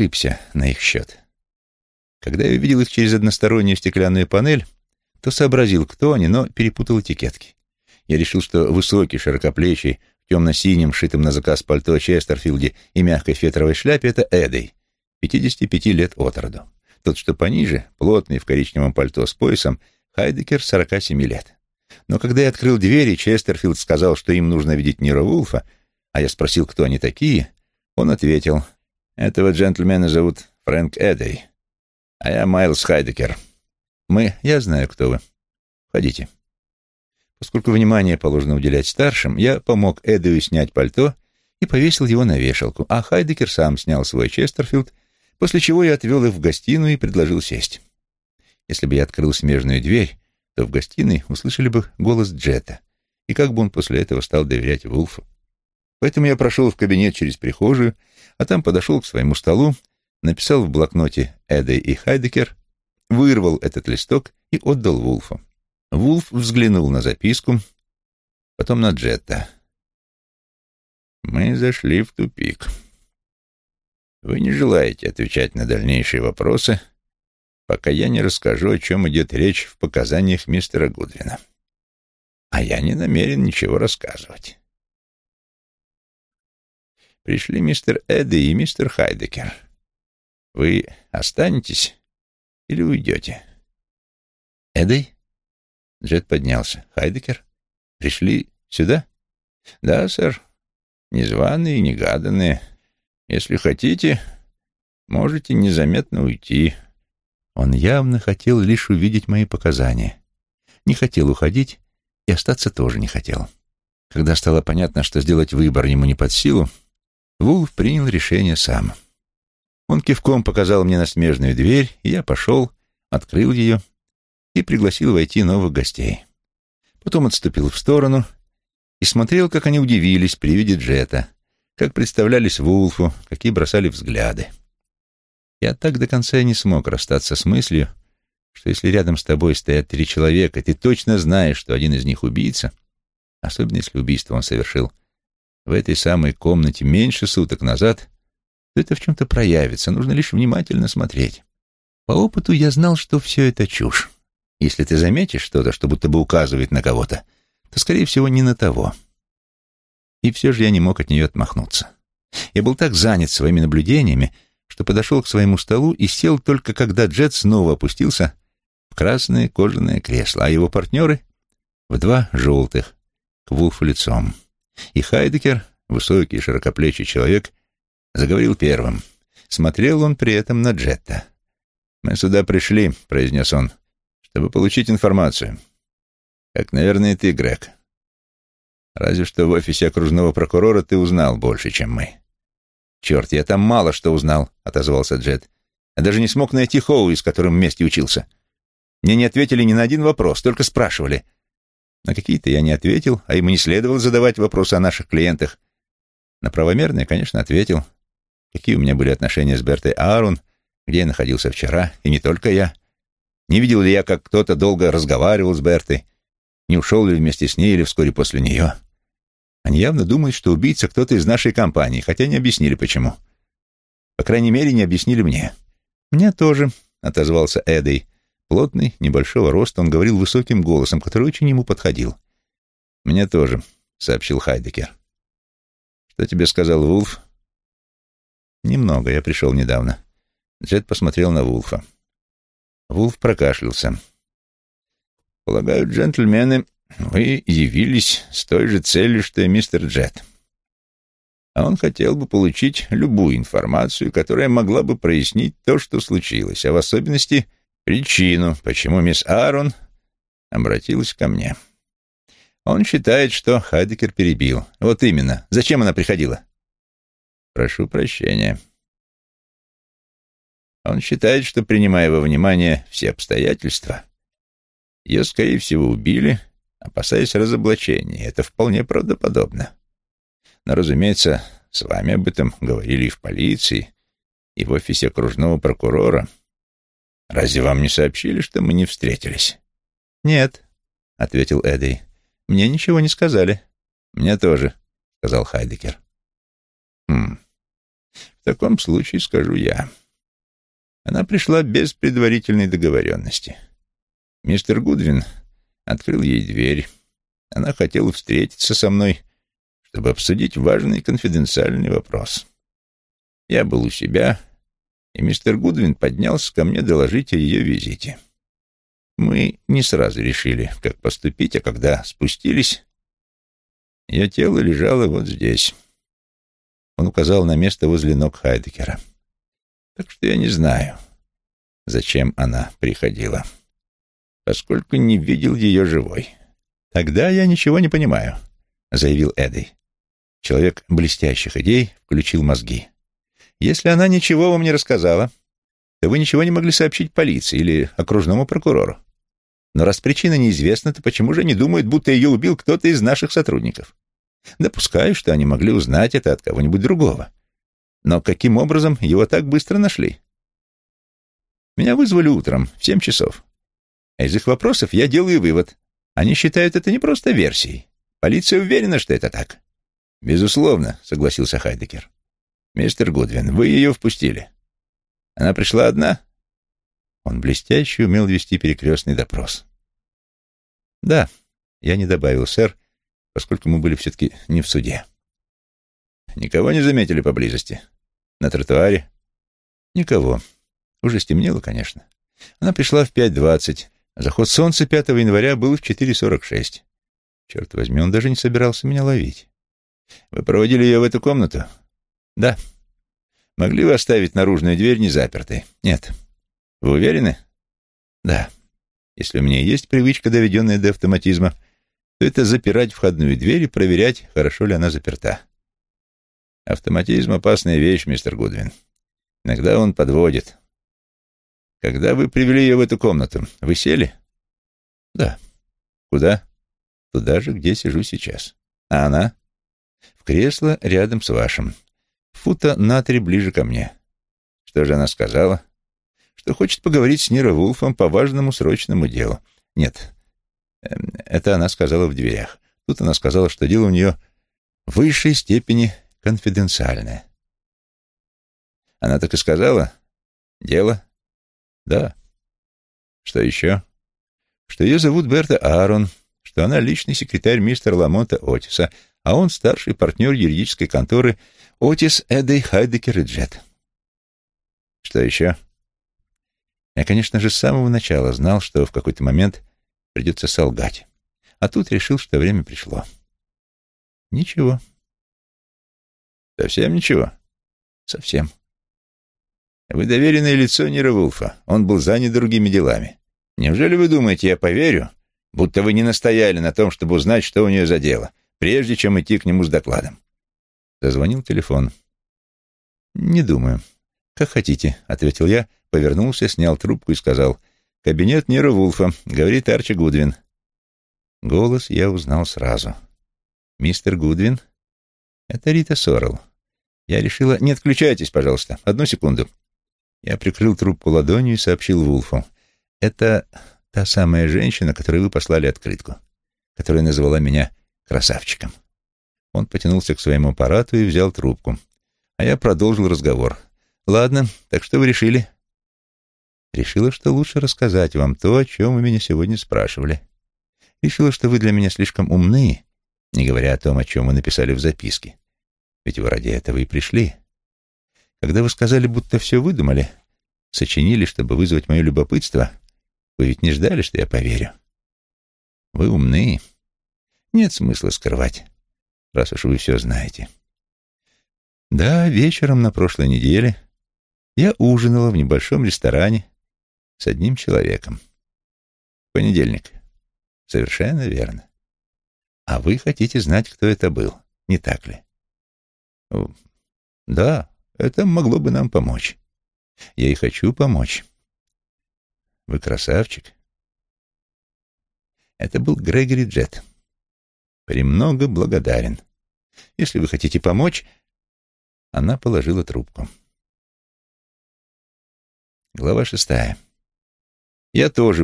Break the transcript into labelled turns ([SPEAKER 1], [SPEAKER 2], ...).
[SPEAKER 1] ошибся на их счет. Когда я увидел их через одностороннюю стеклянную панель, то сообразил, кто они, но перепутал этикетки. Я решил, что высокий, широкоплечий, в темно-синем, шитом на заказ пальто Честерфилде и мягкой фетровой шляпе — это Эдой, 55 лет от роду. Тот, что пониже, плотный, в коричневом пальто с поясом, Хайдекер, 47 лет. Но когда я открыл двери, Честерфилд сказал, что им нужно видеть Нира Вулфа, а я спросил, кто они такие, он ответил, «Этого джентльмена зовут Фрэнк Эдей, а я Майлз Хайдекер. Мы... Я знаю, кто вы. Входите». Поскольку внимание положено уделять старшим, я помог Эдею снять пальто и повесил его на вешалку, а Хайдекер сам снял свой Честерфилд, после чего я отвел их в гостиную и предложил сесть. Если бы я открыл смежную дверь, то в гостиной услышали бы голос Джета, и как бы он после этого стал доверять Вулфу. Поэтому я прошел в кабинет через прихожую, а там подошел к своему столу, написал в блокноте Эдей и Хайдекер, вырвал этот листок и отдал Вулфу. Вулф взглянул на записку, потом на Джетта. «Мы зашли в тупик. Вы не желаете отвечать на дальнейшие вопросы, пока я не расскажу, о чем идет речь в показаниях мистера Гудвина. А я не намерен ничего рассказывать. Пришли мистер Эдди и мистер Хайдекер. Вы останетесь или уйдете?» «Эдди?» Джет поднялся. «Хайдекер? Пришли сюда?» «Да, сэр. Незваные, негаданные. Если хотите, можете незаметно уйти». Он явно хотел лишь увидеть мои показания. Не хотел уходить и остаться тоже не хотел. Когда стало понятно, что сделать выбор ему не под силу, Вулф принял решение сам. Он кивком показал мне на смежную дверь, и я пошел, открыл ее и пригласил войти новых гостей. Потом отступил в сторону и смотрел, как они удивились при виде Джета, как представлялись Вулфу, какие бросали взгляды. Я так до конца не смог расстаться с мыслью, что если рядом с тобой стоят три человека, ты точно знаешь, что один из них убийца, особенно если убийство он совершил в этой самой комнате меньше суток назад, то это в чем-то проявится, нужно лишь внимательно смотреть. По опыту я знал, что все это чушь. Если ты заметишь что-то, что будто бы указывает на кого-то, то, скорее всего, не на того. И все же я не мог от нее отмахнуться. Я был так занят своими наблюдениями, что подошел к своему столу и сел только когда Джет снова опустился в красное кожаное кресло, а его партнеры — в два желтых, к Вулфу лицом. И Хайдекер, высокий широкоплечий человек, заговорил первым. Смотрел он при этом на Джетта. «Мы сюда пришли», — произнес он, чтобы получить информацию. Как, наверное, ты, Грег. Разве что в офисе окружного прокурора ты узнал больше, чем мы. Черт, я там мало что узнал, отозвался Джет. Я даже не смог найти Хоуи, с которым вместе учился. Мне не ответили ни на один вопрос, только спрашивали. На какие-то я не ответил, а ему не следовало задавать вопросы о наших клиентах. На правомерные, конечно, ответил. Какие у меня были отношения с Бертой Аарон, где я находился вчера, и не только я. Не видел ли я, как кто-то долго разговаривал с Бертой? Не ушел ли вместе с ней или вскоре после нее? Они явно думают, что убийца кто-то из нашей компании, хотя не объяснили, почему. По крайней мере, не объяснили мне. «Мне тоже», — отозвался Эдой. Плотный, небольшого роста, он говорил высоким голосом, который очень ему подходил. «Мне тоже», — сообщил Хайдекер. «Что тебе сказал Вулф?» «Немного, я пришел недавно». Джет посмотрел на Вулфа. Вулф прокашлялся. «Полагаю, джентльмены, вы явились с той же целью, что и мистер Джет. А он хотел бы получить любую информацию, которая могла бы прояснить то, что случилось, а в особенности причину, почему мисс Аарон обратилась ко мне. Он считает, что Хайдекер перебил. Вот именно. Зачем она приходила? Прошу прощения. Он считает, что, принимая во внимание все обстоятельства, ее, скорее всего, убили, опасаясь разоблачения. Это вполне правдоподобно. Но, разумеется, с вами об этом говорили и в полиции, и в офисе окружного прокурора. Разве вам не сообщили, что мы не встретились? Нет, — ответил Эдди. Мне ничего не сказали. Мне тоже, — сказал Хайдекер. Хм. В таком случае скажу я. Она пришла без предварительной договоренности. Мистер Гудвин открыл ей дверь. Она хотела встретиться со мной, чтобы обсудить важный конфиденциальный вопрос. Я был у себя, и мистер Гудвин поднялся ко мне доложить о ее визите. Мы не сразу решили, как поступить, а когда спустились, ее тело лежало вот здесь. Он указал на место возле ног Хайдекера. Так что я не знаю, зачем она приходила, поскольку не видел ее живой. «Тогда я ничего не понимаю», — заявил Эдди. Человек блестящих идей включил мозги. «Если она ничего вам не рассказала, то вы ничего не могли сообщить полиции или окружному прокурору. Но раз причина неизвестна, то почему же они думают, будто ее убил кто-то из наших сотрудников? Допускаю, что они могли узнать это от кого-нибудь другого. Но каким образом его так быстро нашли? Меня вызвали утром в семь часов. А из их вопросов я делаю вывод. Они считают это не просто версией. Полиция уверена, что это так. Безусловно, согласился Хайдекер. Мистер Гудвин, вы ее впустили. Она пришла одна? Он блестяще умел вести перекрестный допрос. Да, я не добавил, сэр, поскольку мы были все-таки не в суде. Никого не заметили поблизости? На тротуаре? Никого. Уже стемнело, конечно. Она пришла в 5.20. Заход солнца 5 января был в 4.46. Черт возьми, он даже не собирался меня ловить. Вы проводили ее в эту комнату? Да. Могли вы оставить наружную дверь незапертой? Нет. Вы уверены? Да. Если у меня есть привычка, доведенная до автоматизма, то это запирать входную дверь и проверять, хорошо ли она заперта. Автоматизм — опасная вещь, мистер Гудвин. Иногда он подводит. Когда вы привели ее в эту комнату, вы сели? Да. Куда? Туда же, где сижу сейчас. А она? В кресло рядом с вашим. Фута на три ближе ко мне. Что же она сказала? Что хочет поговорить с Ниро Вулфом по важному срочному делу. Нет, эм, это она сказала в дверях. Тут она сказала, что дело у нее в высшей степени конфиденциальное. Она так и сказала? Дело? Да. Что еще? Что ее зовут Берта Аарон, что она личный секретарь мистера Ламонта Отиса, а он старший партнер юридической конторы Отис Эдей Хайдекер и Джет. Что еще? Я, конечно же, с самого начала знал, что в какой-то момент придется солгать. А тут решил, что время пришло. Ничего. Совсем ничего? Совсем. Вы доверенное лицо Нира Вулфа. Он был занят другими делами. Неужели вы думаете, я поверю, будто вы не настояли на том, чтобы узнать, что у нее за дело, прежде чем идти к нему с докладом? Зазвонил телефон. «Не думаю. Как хотите», — ответил я, повернулся, снял трубку и сказал. «Кабинет Нира Вулфа», — говорит Арчи Гудвин. Голос я узнал сразу. «Мистер Гудвин?» «Это Рита Сорел». Я решила... «Не отключайтесь, пожалуйста. Одну секунду». Я прикрыл трубку ладонью и сообщил Вулфу. «Это та самая женщина, которой вы послали открытку, которая назвала меня красавчиком». Он потянулся к своему аппарату и взял трубку. А я продолжил разговор. «Ладно, так что вы решили?» «Решила, что лучше рассказать вам то, о чем вы меня сегодня спрашивали. Решила, что вы для меня слишком умны, не говоря о том, о чем вы написали в записке. Ведь вы ради этого и пришли. Когда вы сказали, будто все выдумали, сочинили, чтобы вызвать мое любопытство, вы ведь не ждали, что я поверю. Вы умны. Нет смысла скрывать, раз уж вы все знаете. Да, вечером на прошлой неделе я ужинала в небольшом ресторане с одним человеком. Понедельник. Совершенно верно. А вы хотите знать, кто это был, не так ли? Да, это могло бы нам помочь. Я и хочу помочь. Вы красавчик. Это был Грегори Джет. Премного благодарен. Если вы хотите помочь... Она положила трубку. Глава шестая. Я тоже